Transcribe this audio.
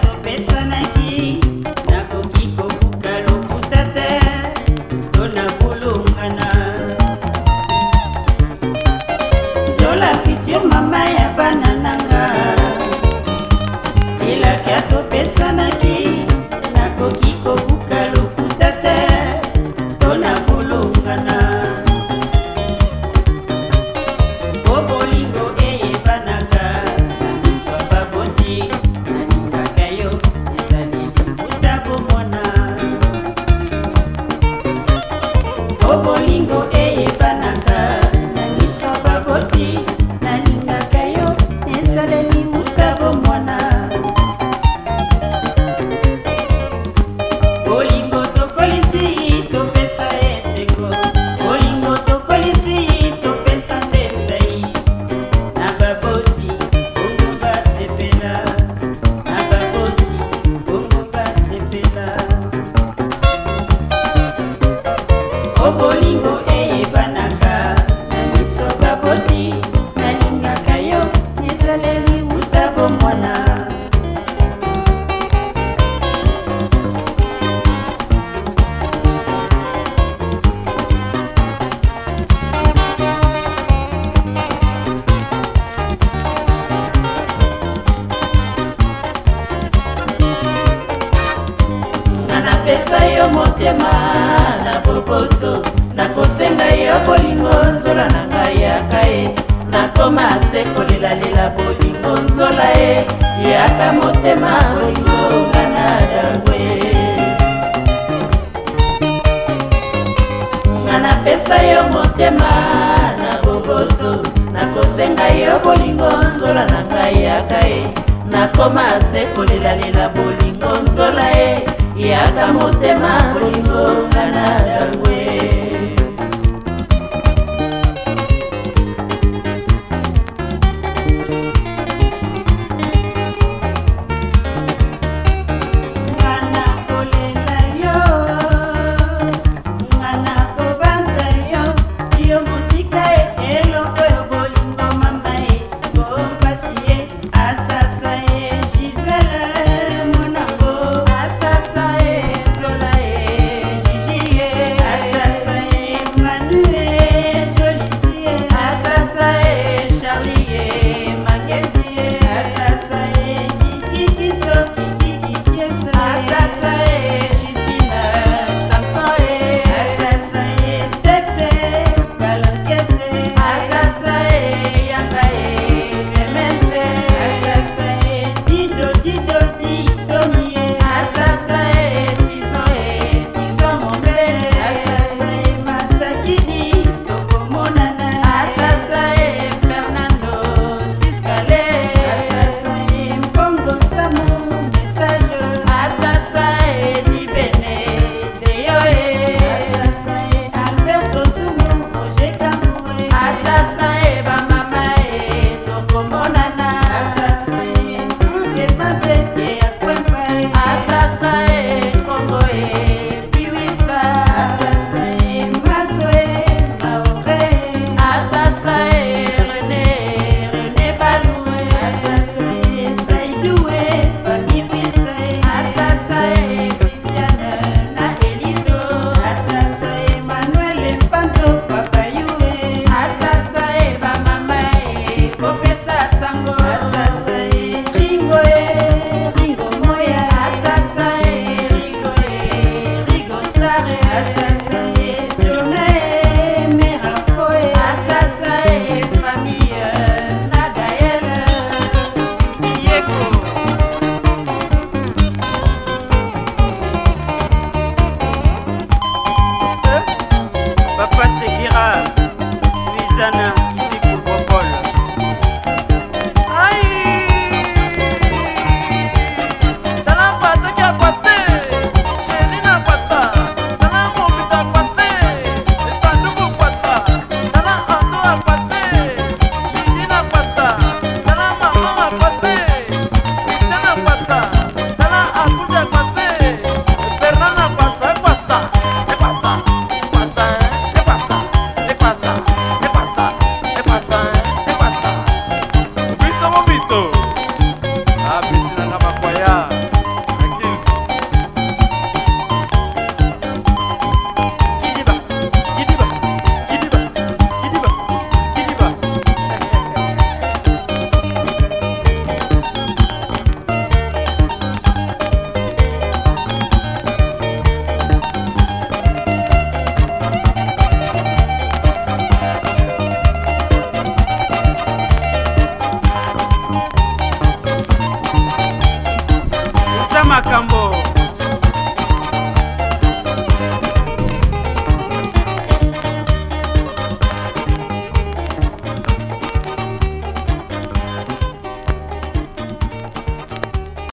tropezar. napesa yo motema na boboto nakosenga yo bolingo nzola na ngai yaka ye nakoma se kolelalela bolingo nzola ye yaka motema bolingo nga na dangwe nga napesa yo motema na boboto nakosenga yo bolingo nzola na ngai yaka ye nakoma se kolelalela bolingo nzola ye Y ya tamote makolingo al yangwe Oh, nada